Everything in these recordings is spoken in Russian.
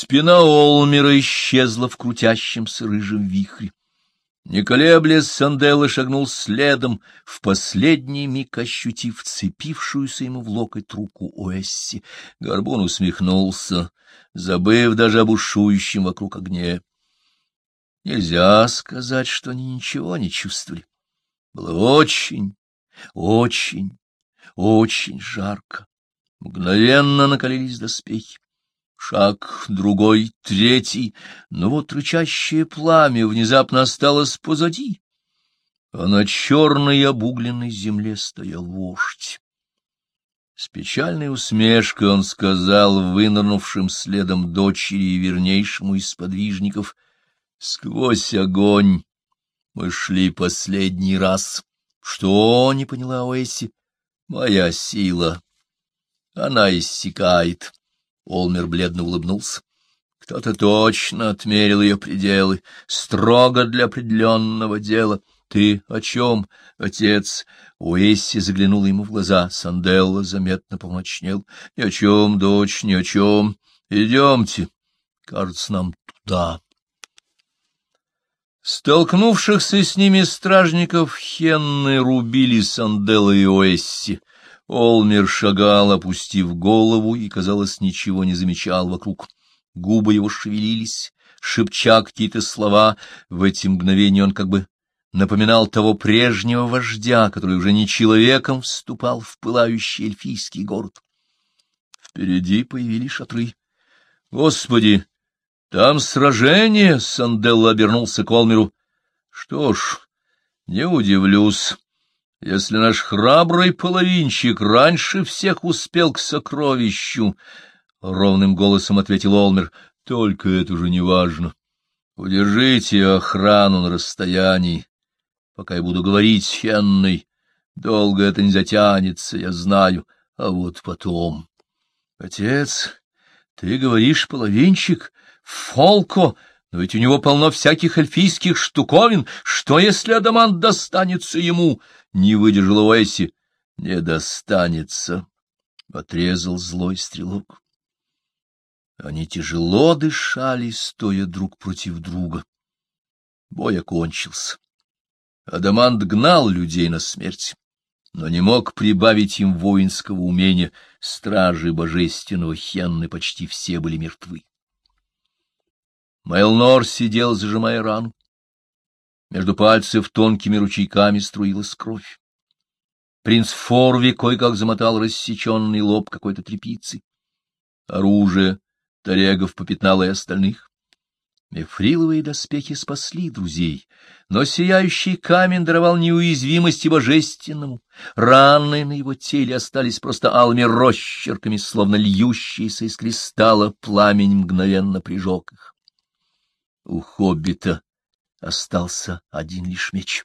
Спина Олмера исчезла в крутящемся рыжем вихре. Не колеблясь, Санделла шагнул следом, в последний миг ощутив цепившуюся ему в локоть руку Уэсси. Горбун усмехнулся, забыв даже об ушующем вокруг огне. Нельзя сказать, что они ничего не чувствовали. Было очень, очень, очень жарко. Мгновенно накалились доспехи. Шаг, другой, третий, но вот рычащее пламя внезапно осталось позади, а на черной обугленной земле стоял вождь. С печальной усмешкой он сказал вынырнувшим следом дочери и вернейшему из подвижников, «Сквозь огонь мы шли последний раз». «Что?» — не поняла Уэсси. «Моя сила. Она иссякает». Олмер бледно улыбнулся. Кто-то точно отмерил ее пределы, строго для определенного дела. Ты о чем, отец? Уэсси заглянула ему в глаза. Санделла заметно помрачнел. Ни о чем, дочь, ни о чем. Идемте. Кажется, нам туда. Столкнувшихся с ними стражников Хенны рубили Санделла и Уэсси. Олмер шагал, опустив голову, и, казалось, ничего не замечал вокруг. Губы его шевелились, шепча какие-то слова. В эти мгновения он как бы напоминал того прежнего вождя, который уже не человеком вступал в пылающий эльфийский город. Впереди появились шатры. — Господи! Там сражение! — Санделла обернулся к Олмеру. — Что ж, не удивлюсь. Если наш храбрый половинчик раньше всех успел к сокровищу, — ровным голосом ответил Олмер, — только это уже не важно. Удержите охрану на расстоянии, пока я буду говорить с Хенной. Долго это не затянется, я знаю, а вот потом. Отец, ты говоришь половинчик? Фолко! Но ведь у него полно всяких эльфийских штуковин. Что, если адамант достанется ему? Не выдержала Уэсси. Не достанется, — отрезал злой стрелок. Они тяжело дышали, стоя друг против друга. Бой окончился. Адамант гнал людей на смерть, но не мог прибавить им воинского умения. Стражи божественного Хенны почти все были мертвы. Мэлнор сидел, зажимая рану. Между пальцев тонкими ручейками струилась кровь. Принц Форви кое-как замотал рассеченный лоб какой-то тряпицей. Оружие Тарегов попятнало и остальных. Мефриловые доспехи спасли друзей, но сияющий камень даровал неуязвимости божественному. Раны на его теле остались просто алыми росчерками, словно льющиеся из кристалла пламень мгновенно прижег их. У хоббита остался один лишь меч.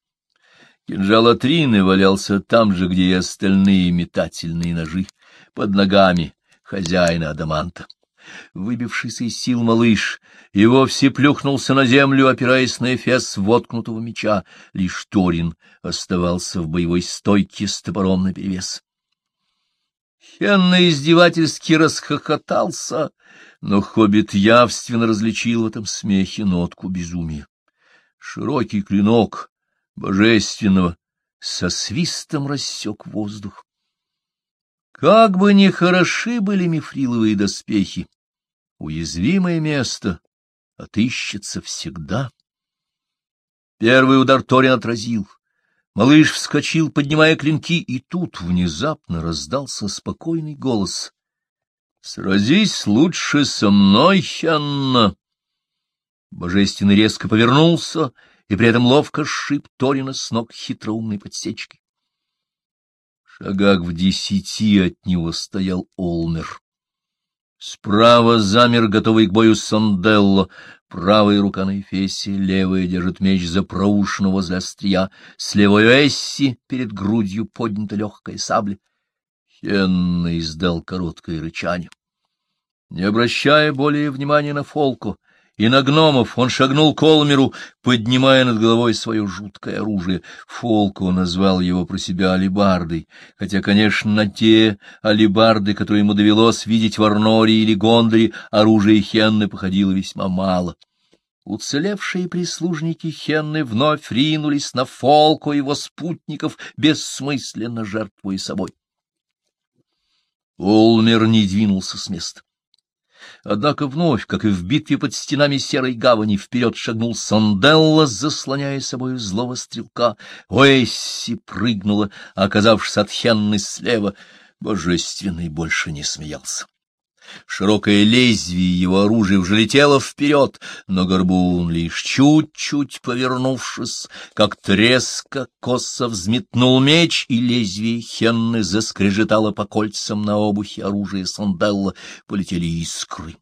Кинжал Атрины валялся там же, где и остальные метательные ножи, под ногами хозяина Адаманта. Выбившийся из сил малыш и вовсе плюхнулся на землю, опираясь на эфес воткнутого меча. Лишь Торин оставался в боевой стойке с топором наперевес. Хенна издевательски расхохотался, но хоббит явственно различил в этом смехе нотку безумия. Широкий клинок божественного со свистом рассек воздух. Как бы ни хороши были мифриловые доспехи, уязвимое место отыщется всегда. Первый удар Торин отразил — Малыш вскочил, поднимая клинки, и тут внезапно раздался спокойный голос. — Сразись лучше со мной, Ханна! Божественный резко повернулся и при этом ловко сшиб Торина с ног хитроумной подсечкой. В шагах в десяти от него стоял Олмер. Справа замер, готовый к бою Санделло, Правая рука на эфесе, левая держит меч за проушину возле острия, с левой Эсси перед грудью поднята легкая сабля. Хенна издал короткое рычание. Не обращая более внимания на Фолку и на гномов он шагнул к Олмеру, поднимая над головой свое жуткое оружие. Фолко назвал его про себя алибардой, хотя, конечно, на те алибарды, которые ему довелось видеть в Арноре или Гондоре, оружие Хенны походило весьма мало. Уцелевшие прислужники Хенны вновь ринулись на Фолку и его спутников, бессмысленно жертвуя собой. Олмер не двинулся с места. Однако вновь, как и в битве под стенами Серой Гавани, вперед шагнул Санделла, заслоняя собой злого стрелка. Уэсси прыгнула, оказавшись от Хенны слева. Божественный больше не смеялся. Широкое лезвие его оружия уже летело вперед, но горбун, лишь чуть-чуть повернувшись, как треска, косо взметнул меч, и лезвие Хенны заскрежетало по кольцам на обухе оружия Санделла, полетели искры.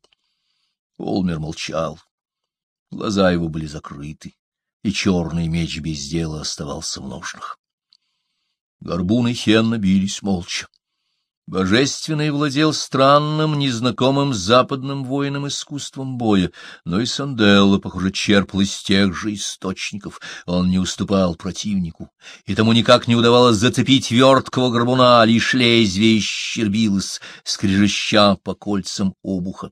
Олмер молчал. Глаза его были закрыты, и черный меч без дела оставался в ножнах. Горбун и Хенна бились молча. Божественный владел странным, незнакомым западным воинам искусством боя, но и Санделло, похоже, черпал из тех же источников. Он не уступал противнику, и тому никак не удавалось зацепить верткого горбуна, лишь лезвие щербилось, скрежеща по кольцам обуха.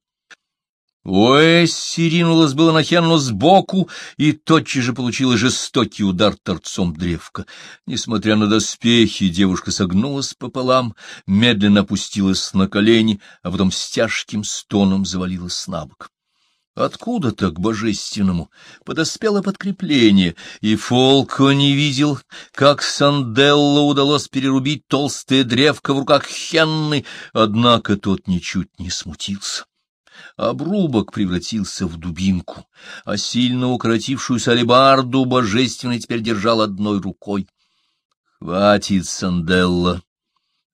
Уэсси ринулась было на Хенну сбоку и тотчас же получила жестокий удар торцом древка. Несмотря на доспехи, девушка согнулась пополам, медленно опустилась на колени, а потом с тяжким стоном завалилась на бок. Откуда так божественному подоспело подкрепление, и Фолко не видел, как Санделло удалось перерубить толстое древко в руках Хенны, однако тот ничуть не смутился. Обрубок превратился в дубинку, а сильно укоротившуюся алебарду божественный теперь держал одной рукой. — Хватит, Санделла,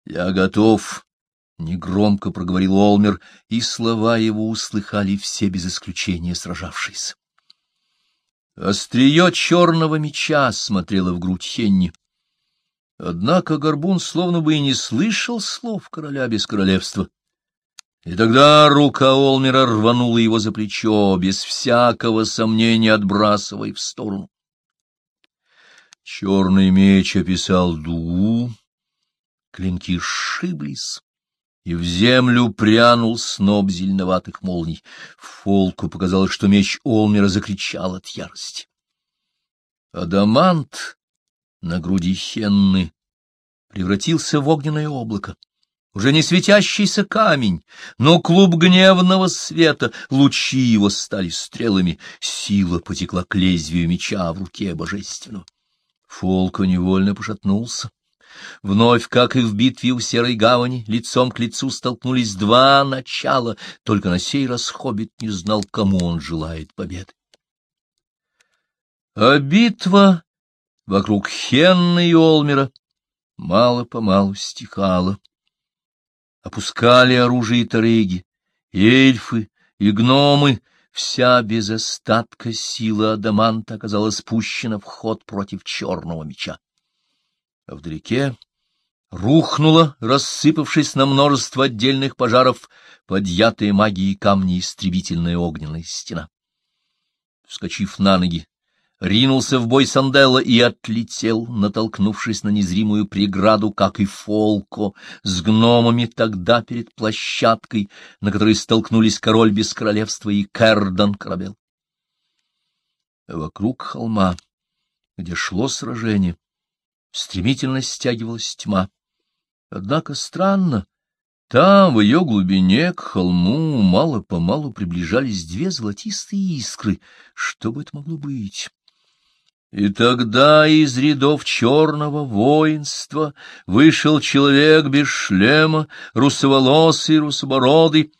я готов, — негромко проговорил Олмер, и слова его услыхали все без исключения сражавшиеся. Острие черного меча смотрело в грудь Хенни. Однако Горбун словно бы и не слышал слов короля без королевства. И тогда рука Олмера рванула его за плечо, без всякого сомнения отбрасывая в сторону. Черный меч описал дугу, клинки сшиблись, и в землю прянул сноп зеленоватых молний. Фолку показалось, что меч Олмера закричал от ярости. Адамант на груди Хенны превратился в огненное облако уже не светящийся камень, но клуб гневного света, лучи его стали стрелами, сила потекла к лезвию меча в руке божественного. Фолко невольно пошатнулся. Вновь, как и в битве у Серой Гавани, лицом к лицу столкнулись два начала, только на сей раз Хоббит не знал, кому он желает победы. А битва вокруг Хенны и Олмера мало-помалу стихала опускали оружие и тареги, эльфы и гномы, вся без остатка сила адаманта оказалась спущена в ход против черного меча. А вдалеке рухнула, рассыпавшись на множество отдельных пожаров, подъятые магией камни истребительная огненная стена. Вскочив на ноги, ринулся в бой Санделла и отлетел, натолкнувшись на незримую преграду, как и Фолко, с гномами тогда перед площадкой, на которой столкнулись король без королевства и Кердан Корабел. Вокруг холма, где шло сражение, стремительно стягивалась тьма. Однако странно, там, в ее глубине, к холму, мало-помалу приближались две золотистые искры. Что бы это могло быть? И тогда из рядов черного воинства вышел человек без шлема, русоволосый, русобородый.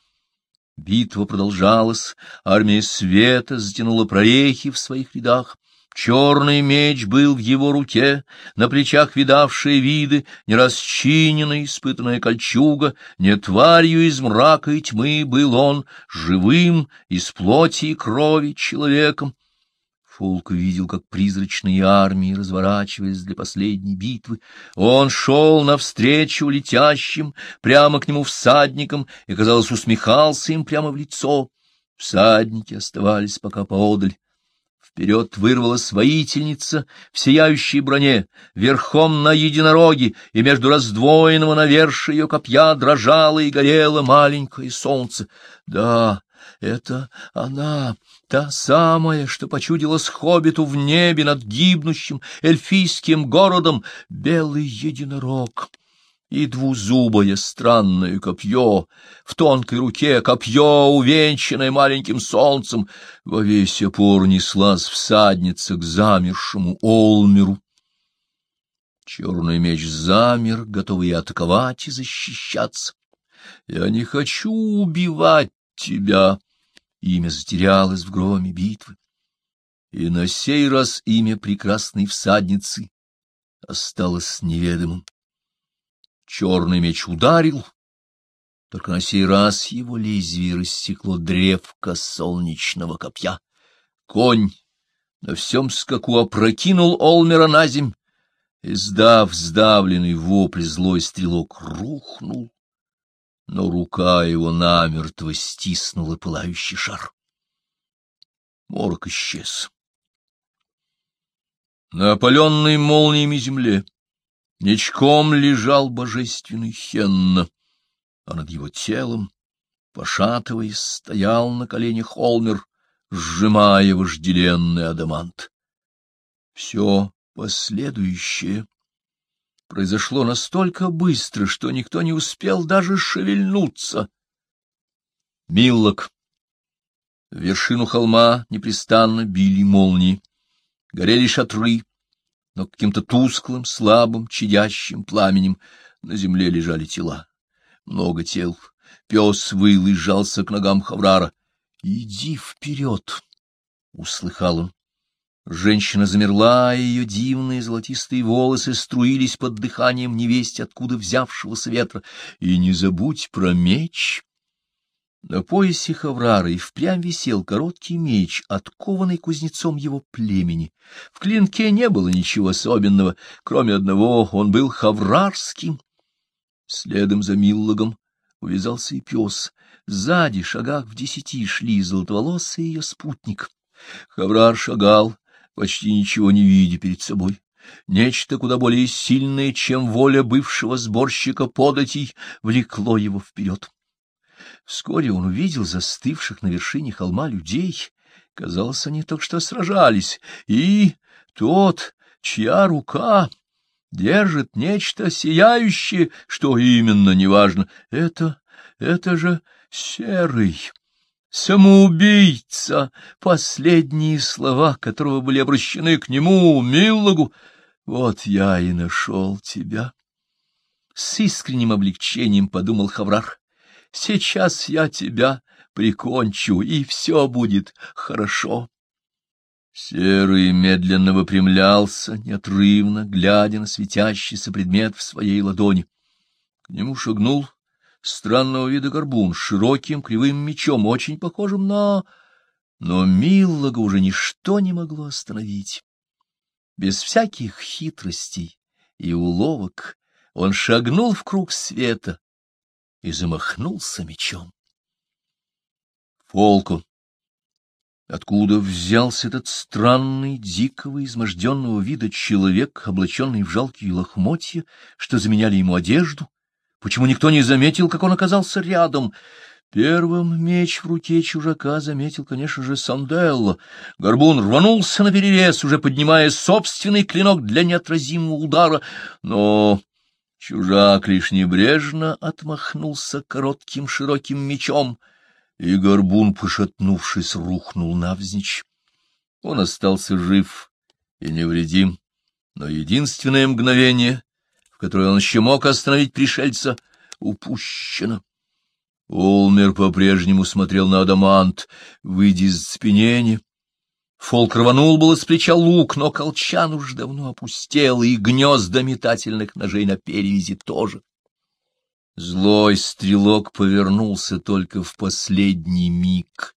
Битва продолжалась, армия света затянула прорехи в своих рядах. Черный меч был в его руке, на плечах видавшие виды, не расчиненная, испытанная кольчуга, не тварью из мрака и тьмы был он, живым, из плоти и крови человеком. Фолк видел, как призрачные армии разворачивались для последней битвы. Он шел навстречу летящим, прямо к нему всадникам, и, казалось, усмехался им прямо в лицо. Всадники оставались пока поодаль. Вперед вырвалась воительница в сияющей броне, верхом на единороге, и между раздвоенного навершия ее копья дрожало и горело маленькое солнце. Да, это она, та самая, что почудилась хоббиту в небе над гибнущим эльфийским городом, белый единорог и двузубое странное копье, в тонкой руке копье, увенчанное маленьким солнцем, во весь опор неслась всадница к замершему Олмеру. Черный меч замер, готовый атаковать и защищаться. «Я не хочу убивать тебя!» Имя затерялось в громе битвы. И на сей раз имя прекрасной всадницы осталось неведомым. Черный меч ударил, только на сей раз его лезвие рассекло древко солнечного копья. Конь на всем скаку опрокинул Олмера на земь, издав сдавленный вопль, злой стрелок рухнул, но рука его намертво стиснула пылающий шар. Морок исчез. На опаленной молниями земле Ничком лежал божественный Хенна, а над его телом, пошатываясь, стоял на коленях Холмер, сжимая вожделенный адамант. Все последующее произошло настолько быстро, что никто не успел даже шевельнуться. Миллок. В вершину холма непрестанно били молнии, горели шатры, но каким-то тусклым, слабым, чадящим пламенем на земле лежали тела. Много тел. Пес выл и сжался к ногам Хаврара. — Иди вперед! — услыхал он. Женщина замерла, и ее дивные золотистые волосы струились под дыханием невесть, откуда взявшегося ветра. — И не забудь про меч! На поясе Хаврара и впрямь висел короткий меч, откованный кузнецом его племени. В клинке не было ничего особенного, кроме одного, он был хаврарским. Следом за Миллогом увязался и пес. Сзади, шагах в десяти, шли золотоволосый ее спутник. Хаврар шагал, почти ничего не видя перед собой. Нечто куда более сильное, чем воля бывшего сборщика податей, влекло его вперед. Вскоре он увидел застывших на вершине холма людей. Казалось, они только что сражались. И тот, чья рука держит нечто сияющее, что именно, неважно, это, это же серый. Самоубийца, последние слова которого были обращены к нему, Миллагу. Вот я и нашел тебя. С искренним облегчением подумал Хаврар. Сейчас я тебя прикончу, и все будет хорошо. Серый медленно выпрямлялся, неотрывно, глядя на светящийся предмет в своей ладони. К нему шагнул странного вида горбун широким кривым мечом, очень похожим на... Но Миллога уже ничто не могло остановить. Без всяких хитростей и уловок он шагнул в круг света, и замахнулся мечом. Фолку. Откуда взялся этот странный, дикого, изможденного вида человек, облаченный в жалкие лохмотья, что заменяли ему одежду? Почему никто не заметил, как он оказался рядом? Первым меч в руке чужака заметил, конечно же, Санделло. Горбун рванулся на перерез, уже поднимая собственный клинок для неотразимого удара, но Чужак лишь небрежно отмахнулся коротким широким мечом, и горбун, пошатнувшись, рухнул навзничь. Он остался жив и невредим, но единственное мгновение, в которое он еще мог остановить пришельца, упущено. Олмер по-прежнему смотрел на Адамант, выйдя из спинения, Фолк рванул было с плеча лук, но колчан уж давно опустел, и гнезда метательных ножей на перевязи тоже. Злой стрелок повернулся только в последний миг.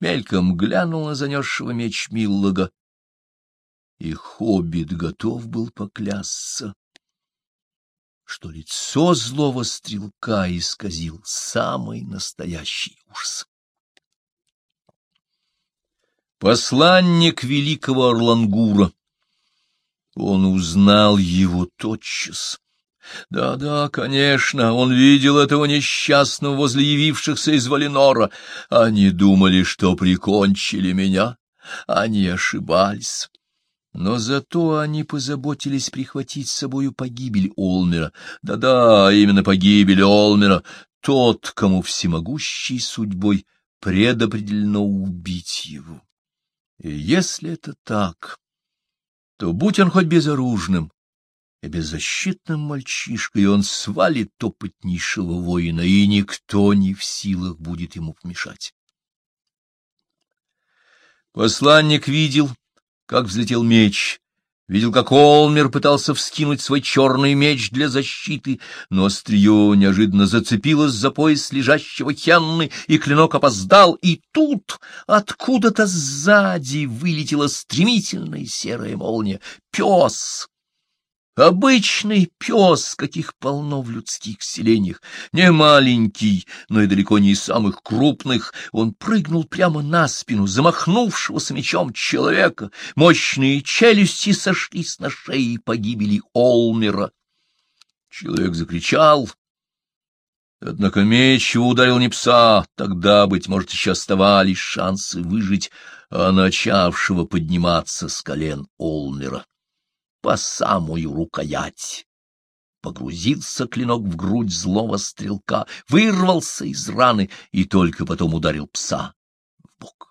Мельком глянул на занесшего меч Миллога, и хоббит готов был поклясться, что лицо злого стрелка исказил самый настоящий ужас. Посланник великого Орлангура. Он узнал его тотчас. Да-да, конечно, он видел этого несчастного возле явившихся из Валенора. Они думали, что прикончили меня. Они ошибались. Но зато они позаботились прихватить с собою погибель Олмера. Да-да, именно погибель Олмера. Тот, кому всемогущей судьбой предопределено убить его. И если это так, то будь он хоть безоружным и беззащитным мальчишкой, он свалит опытнейшего воина, и никто не в силах будет ему помешать. Посланник видел, как взлетел меч, видел, как Олмер пытался вскинуть свой черный меч для защиты, но острие неожиданно зацепилось за пояс лежащего Хенны, и клинок опоздал, и тут откуда-то сзади вылетела стремительная серая молния. Пес! Обычный пес, каких полно в людских селениях, не маленький, но и далеко не из самых крупных, он прыгнул прямо на спину замахнувшегося мечом человека, мощные челюсти сошлись на шее погибели Олмера. Человек закричал, однако меч его ударил не пса, тогда, быть может, еще оставались шансы выжить, а начавшего подниматься с колен Олмера по самую рукоять. Погрузился клинок в грудь злого стрелка, вырвался из раны и только потом ударил пса в бок.